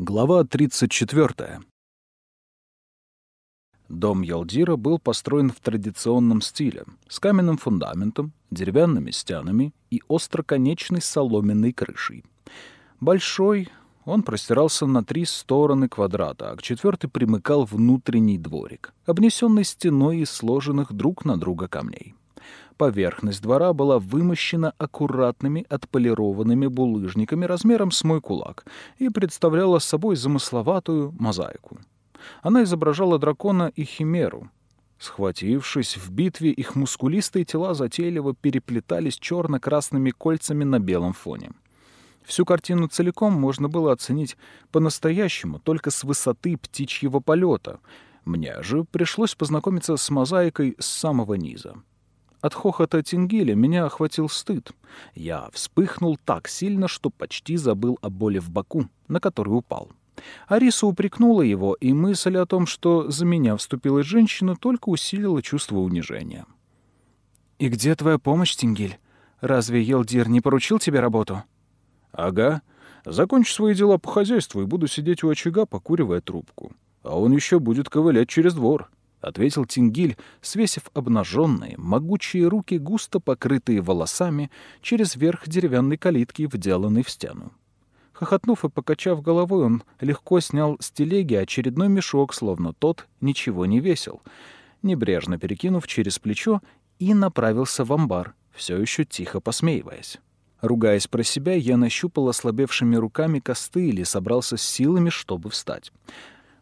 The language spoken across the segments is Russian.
Глава 34. Дом Ялдира был построен в традиционном стиле, с каменным фундаментом, деревянными стенами и остроконечной соломенной крышей. Большой, он простирался на три стороны квадрата, а к четвертой примыкал внутренний дворик, обнесенный стеной из сложенных друг на друга камней. Поверхность двора была вымощена аккуратными отполированными булыжниками размером с мой кулак и представляла собой замысловатую мозаику. Она изображала дракона и химеру. Схватившись в битве, их мускулистые тела затейливо переплетались черно-красными кольцами на белом фоне. Всю картину целиком можно было оценить по-настоящему только с высоты птичьего полета. Мне же пришлось познакомиться с мозаикой с самого низа. От хохота Тингиля меня охватил стыд. Я вспыхнул так сильно, что почти забыл о боли в боку, на который упал. Ариса упрекнула его, и мысль о том, что за меня вступила женщина, только усилила чувство унижения. «И где твоя помощь, Тингиль? Разве Елдир не поручил тебе работу?» «Ага. Закончу свои дела по хозяйству и буду сидеть у очага, покуривая трубку. А он еще будет ковылять через двор». — ответил Тингиль, свесив обнаженные, могучие руки, густо покрытые волосами, через верх деревянной калитки, вделанной в стену. Хохотнув и покачав головой, он легко снял с телеги очередной мешок, словно тот ничего не весил, небрежно перекинув через плечо и направился в амбар, все еще тихо посмеиваясь. Ругаясь про себя, я нащупал ослабевшими руками косты или собрался с силами, чтобы встать.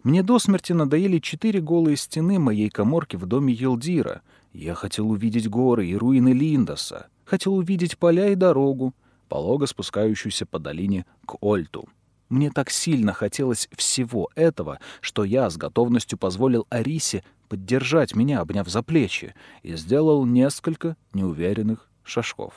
Мне до смерти надоели четыре голые стены моей коморки в доме Елдира. Я хотел увидеть горы и руины Линдоса, хотел увидеть поля и дорогу, полого спускающуюся по долине к Ольту. Мне так сильно хотелось всего этого, что я с готовностью позволил Арисе поддержать меня, обняв за плечи, и сделал несколько неуверенных шажков.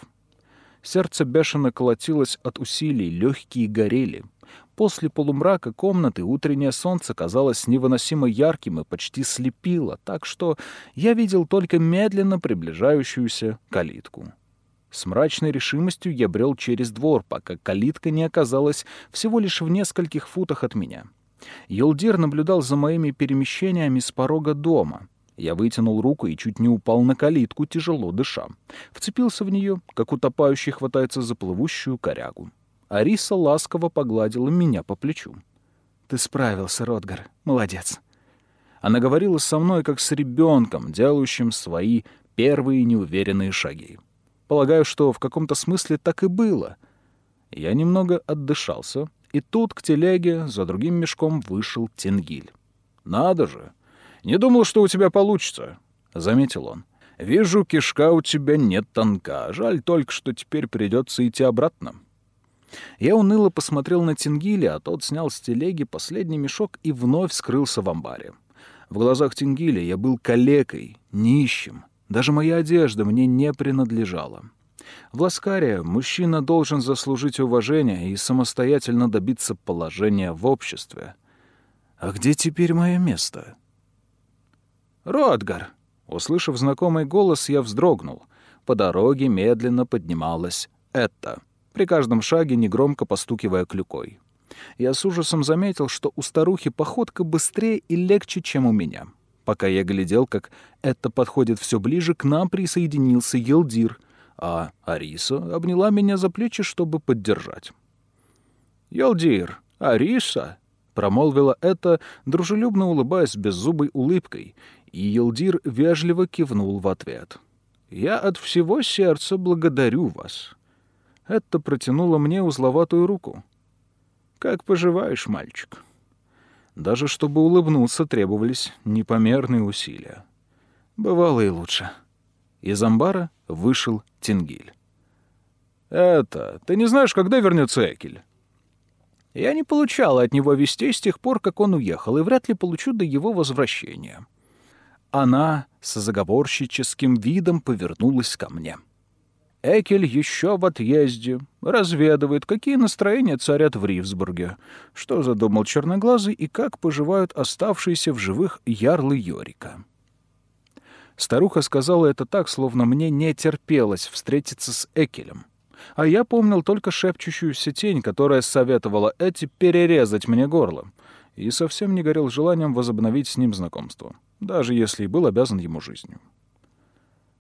Сердце бешено колотилось от усилий, легкие горели — После полумрака комнаты утреннее солнце казалось невыносимо ярким и почти слепило, так что я видел только медленно приближающуюся калитку. С мрачной решимостью я брел через двор, пока калитка не оказалась всего лишь в нескольких футах от меня. Елдир наблюдал за моими перемещениями с порога дома. Я вытянул руку и чуть не упал на калитку, тяжело дыша. Вцепился в нее, как утопающий хватается за плывущую корягу. Ариса ласково погладила меня по плечу. «Ты справился, Ротгар. Молодец». Она говорила со мной, как с ребенком, делающим свои первые неуверенные шаги. Полагаю, что в каком-то смысле так и было. Я немного отдышался, и тут к телеге за другим мешком вышел Тенгиль. «Надо же! Не думал, что у тебя получится», — заметил он. «Вижу, кишка у тебя нет тонка. Жаль только, что теперь придется идти обратно». Я уныло посмотрел на Тингиля, а тот снял с телеги последний мешок и вновь скрылся в амбаре. В глазах Тингиля я был калекой, нищим. Даже моя одежда мне не принадлежала. В Ласкаре мужчина должен заслужить уважение и самостоятельно добиться положения в обществе. А где теперь мое место? «Ротгар!» Услышав знакомый голос, я вздрогнул. По дороге медленно поднималась это при каждом шаге негромко постукивая клюкой. Я с ужасом заметил, что у старухи походка быстрее и легче, чем у меня. Пока я глядел, как это подходит все ближе, к нам присоединился Елдир, а Ариса обняла меня за плечи, чтобы поддержать. «Елдир, Ариса!» — промолвила это, дружелюбно улыбаясь беззубой улыбкой, и Елдир вежливо кивнул в ответ. «Я от всего сердца благодарю вас. Это протянуло мне узловатую руку. «Как поживаешь, мальчик?» Даже чтобы улыбнуться, требовались непомерные усилия. Бывало и лучше. Из амбара вышел Тингиль. «Это... Ты не знаешь, когда вернется Экель?» Я не получала от него вестей с тех пор, как он уехал, и вряд ли получу до его возвращения. Она с заговорщическим видом повернулась ко мне. — Экель еще в отъезде, разведывает, какие настроения царят в Ривсбурге, что задумал Черноглазый и как поживают оставшиеся в живых ярлы Йорика. Старуха сказала это так, словно мне не терпелось встретиться с Экелем. а я помнил только шепчущуюся тень, которая советовала Эти перерезать мне горло, и совсем не горел желанием возобновить с ним знакомство, даже если и был обязан ему жизнью.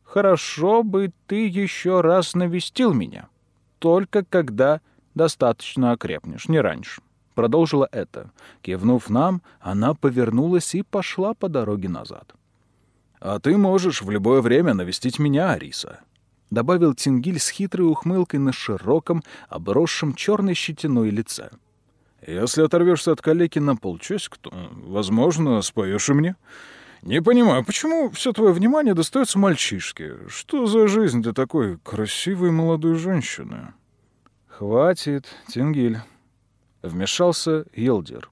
«Хорошо бы ты еще раз навестил меня, только когда достаточно окрепнешь, не раньше». Продолжила это. Кивнув нам, она повернулась и пошла по дороге назад. «А ты можешь в любое время навестить меня, Ариса», — добавил Тингиль с хитрой ухмылкой на широком, обросшем черной щетиной лице. «Если оторвешься от калеки на полчасика, то, возможно, споешь и мне. Не понимаю, почему все твое внимание достается мальчишке? Что за жизнь для такой красивой молодой женщины?» «Хватит, Тингиль», — вмешался Елдир.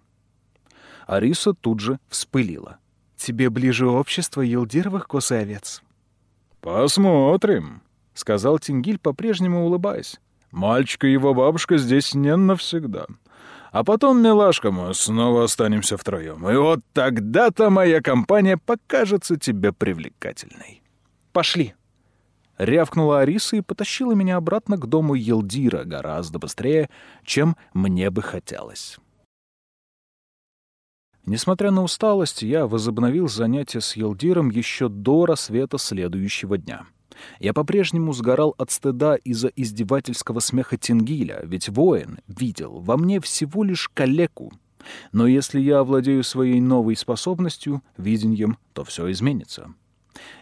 Ариса тут же вспылила. «Тебе ближе общество елдировых косой овец». «Посмотрим», — сказал Тингиль, по-прежнему улыбаясь. «Мальчик и его бабушка здесь не навсегда. А потом, милашка, мы снова останемся втроем. И вот тогда-то моя компания покажется тебе привлекательной». «Пошли», — рявкнула Ариса и потащила меня обратно к дому Елдира гораздо быстрее, чем мне бы хотелось. Несмотря на усталость, я возобновил занятия с Елдиром еще до рассвета следующего дня. Я по-прежнему сгорал от стыда из-за издевательского смеха Тингиля, ведь воин видел во мне всего лишь калеку. Но если я овладею своей новой способностью, видением, то все изменится.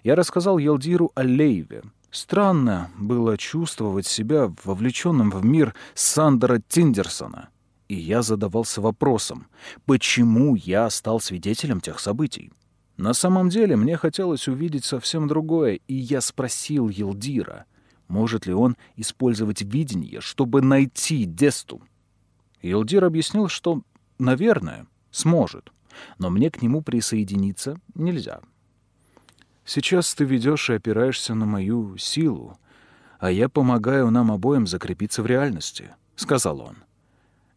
Я рассказал Елдиру о Лейве. Странно было чувствовать себя вовлеченным в мир Сандера Тиндерсона — и я задавался вопросом, почему я стал свидетелем тех событий. На самом деле мне хотелось увидеть совсем другое, и я спросил Елдира, может ли он использовать видение, чтобы найти Десту. Елдир объяснил, что, наверное, сможет, но мне к нему присоединиться нельзя. Сейчас ты ведешь и опираешься на мою силу, а я помогаю нам обоим закрепиться в реальности, — сказал он.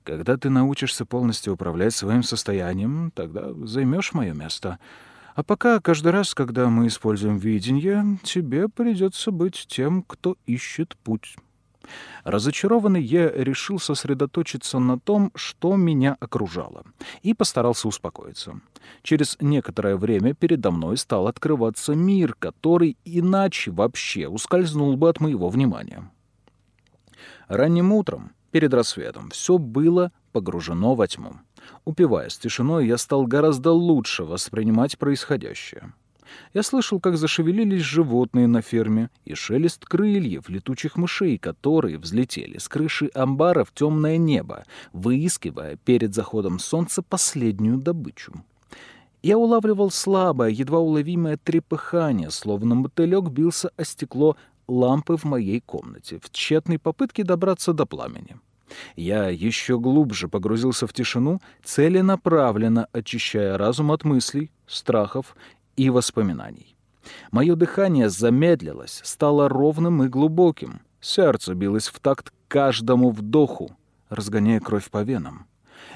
Когда ты научишься полностью управлять своим состоянием, тогда займешь мое место. А пока каждый раз, когда мы используем видение, тебе придется быть тем, кто ищет путь. Разочарованный, я решил сосредоточиться на том, что меня окружало, и постарался успокоиться. Через некоторое время передо мной стал открываться мир, который иначе вообще ускользнул бы от моего внимания. Ранним утром Перед рассветом все было погружено во тьму. Упиваясь тишиной, я стал гораздо лучше воспринимать происходящее. Я слышал, как зашевелились животные на ферме, и шелест крыльев летучих мышей, которые взлетели с крыши амбара в темное небо, выискивая перед заходом солнца последнюю добычу. Я улавливал слабое, едва уловимое трепыхание, словно мотылек бился о стекло лампы в моей комнате в тщетной попытке добраться до пламени. Я еще глубже погрузился в тишину, целенаправленно очищая разум от мыслей, страхов и воспоминаний. Мое дыхание замедлилось, стало ровным и глубоким. Сердце билось в такт каждому вдоху, разгоняя кровь по венам.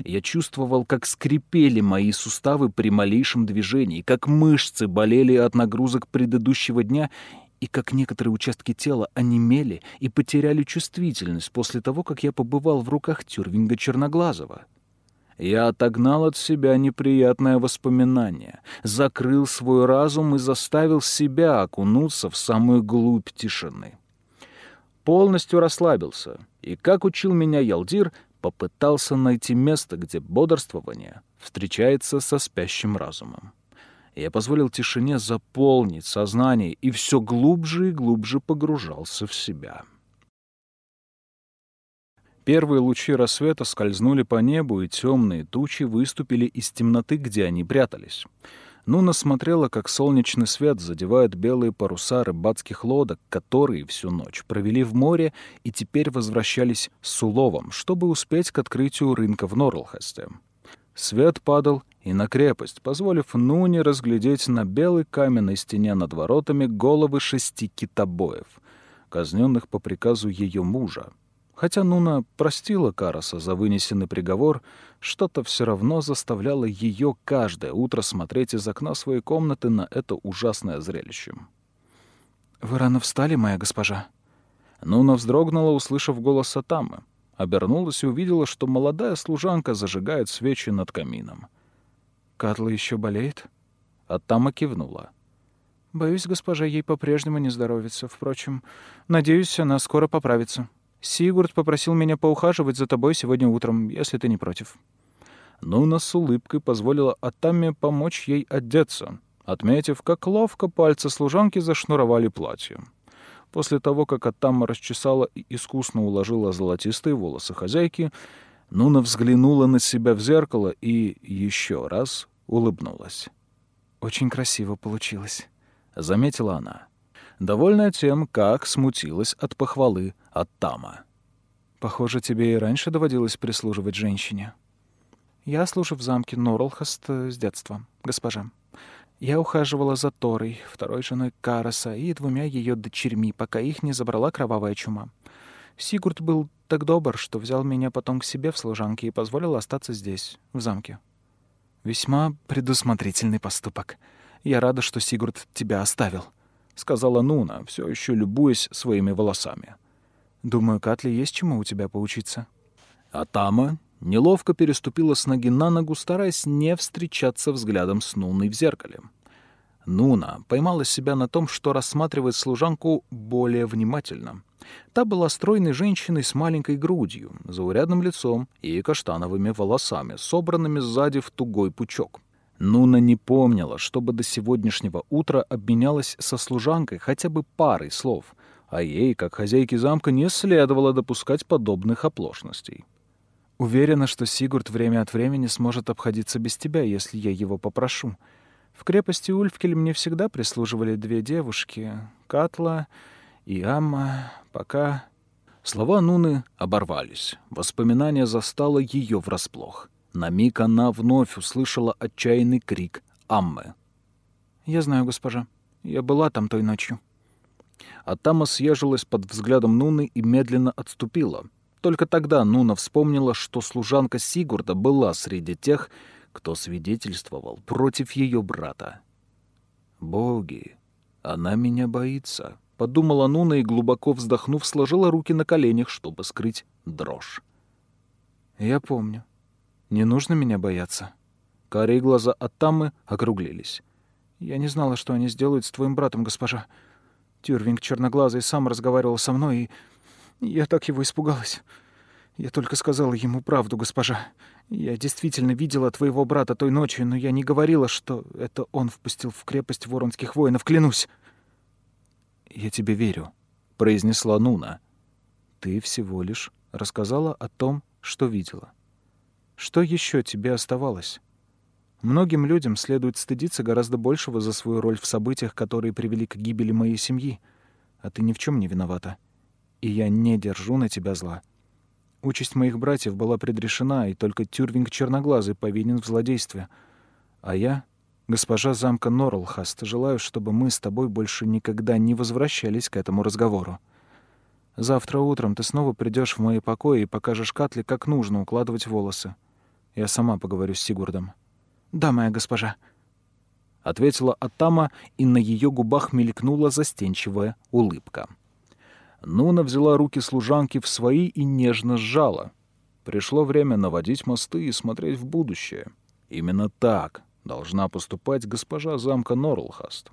Я чувствовал, как скрипели мои суставы при малейшем движении, как мышцы болели от нагрузок предыдущего дня и как некоторые участки тела онемели и потеряли чувствительность после того, как я побывал в руках Тюрвинга Черноглазого. Я отогнал от себя неприятное воспоминание, закрыл свой разум и заставил себя окунуться в самую глубь тишины. Полностью расслабился, и, как учил меня Ялдир, попытался найти место, где бодрствование встречается со спящим разумом. Я позволил тишине заполнить сознание и все глубже и глубже погружался в себя. Первые лучи рассвета скользнули по небу, и темные тучи выступили из темноты, где они прятались. Нуна смотрела, как солнечный свет задевает белые паруса рыбацких лодок, которые всю ночь провели в море и теперь возвращались с уловом, чтобы успеть к открытию рынка в Норлхесте. Свет падал и на крепость, позволив Нуне разглядеть на белой каменной стене над воротами головы шести китобоев, казненных по приказу ее мужа. Хотя Нуна простила Караса за вынесенный приговор, что-то все равно заставляло ее каждое утро смотреть из окна своей комнаты на это ужасное зрелище. «Вы рано встали, моя госпожа?» Нуна вздрогнула, услышав голос Атамы. Обернулась и увидела, что молодая служанка зажигает свечи над камином. «Катла еще болеет?» Атама кивнула. «Боюсь, госпожа, ей по-прежнему не здоровится. Впрочем, надеюсь, она скоро поправится. Сигурд попросил меня поухаживать за тобой сегодня утром, если ты не против». Нуна с улыбкой позволила Атаме помочь ей одеться, отметив, как ловко пальцы служанки зашнуровали платье. После того, как Атама расчесала и искусно уложила золотистые волосы хозяйки, Нуна взглянула на себя в зеркало и еще раз улыбнулась. «Очень красиво получилось», — заметила она, довольная тем, как смутилась от похвалы Аттама. «Похоже, тебе и раньше доводилось прислуживать женщине». «Я служу в замке Норлхаст с детства, госпожа. Я ухаживала за Торой, второй женой Караса и двумя ее дочерьми, пока их не забрала кровавая чума. Сигурд был так добр, что взял меня потом к себе в служанке и позволил остаться здесь, в замке. Весьма предусмотрительный поступок. Я рада, что Сигурд тебя оставил», — сказала Нуна, все еще любуясь своими волосами. «Думаю, Катли есть чему у тебя поучиться». А Тама неловко переступила с ноги на ногу, стараясь не встречаться взглядом с Нуной в зеркале. Нуна поймала себя на том, что рассматривает служанку более внимательно. Та была стройной женщиной с маленькой грудью, заурядным лицом и каштановыми волосами, собранными сзади в тугой пучок. Нуна не помнила, чтобы до сегодняшнего утра обменялась со служанкой хотя бы парой слов, а ей, как хозяйке замка, не следовало допускать подобных оплошностей. Уверена, что Сигурд время от времени сможет обходиться без тебя, если я его попрошу. В крепости Ульфкель мне всегда прислуживали две девушки — Катла и Амма, пока... Слова Нуны оборвались. Воспоминание застало ее врасплох. На миг она вновь услышала отчаянный крик Аммы. «Я знаю, госпожа. Я была там той ночью». Атама съежилась под взглядом Нуны и медленно отступила — только тогда Нуна вспомнила, что служанка Сигурда была среди тех, кто свидетельствовал против ее брата. «Боги, она меня боится», — подумала Нуна и, глубоко вздохнув, сложила руки на коленях, чтобы скрыть дрожь. «Я помню. Не нужно меня бояться». Карие глаза Атамы округлились. «Я не знала, что они сделают с твоим братом, госпожа. Тюрвинг черноглазый сам разговаривал со мной и я так его испугалась. Я только сказала ему правду, госпожа. Я действительно видела твоего брата той ночью, но я не говорила, что это он впустил в крепость воронских воинов, клянусь. «Я тебе верю», — произнесла Нуна. «Ты всего лишь рассказала о том, что видела. Что еще тебе оставалось?» Многим людям следует стыдиться гораздо большего за свою роль в событиях, которые привели к гибели моей семьи, а ты ни в чем не виновата и я не держу на тебя зла. Участь моих братьев была предрешена, и только Тюрвинг Черноглазый повинен в злодействе. А я, госпожа замка Норлхаст, желаю, чтобы мы с тобой больше никогда не возвращались к этому разговору. Завтра утром ты снова придешь в мои покои и покажешь Катле, как нужно укладывать волосы. Я сама поговорю с Сигурдом. «Да, моя госпожа», — ответила Атама, и на ее губах мелькнула застенчивая улыбка. Нуна взяла руки служанки в свои и нежно сжала. Пришло время наводить мосты и смотреть в будущее. Именно так должна поступать госпожа замка Норлхаст.